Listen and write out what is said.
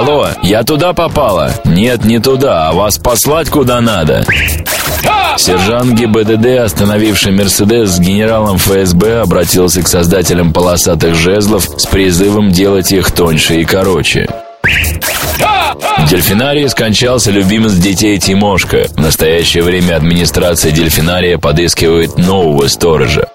Алло, я туда попала? Нет, не туда, а вас послать куда надо. Сержант ГИБДД, остановивший «Мерседес» с генералом ФСБ, обратился к создателям полосатых жезлов с призывом делать их тоньше и короче. В дельфинарии скончался любимец детей Тимошка. В настоящее время администрация дельфинария подыскивает нового сторожа.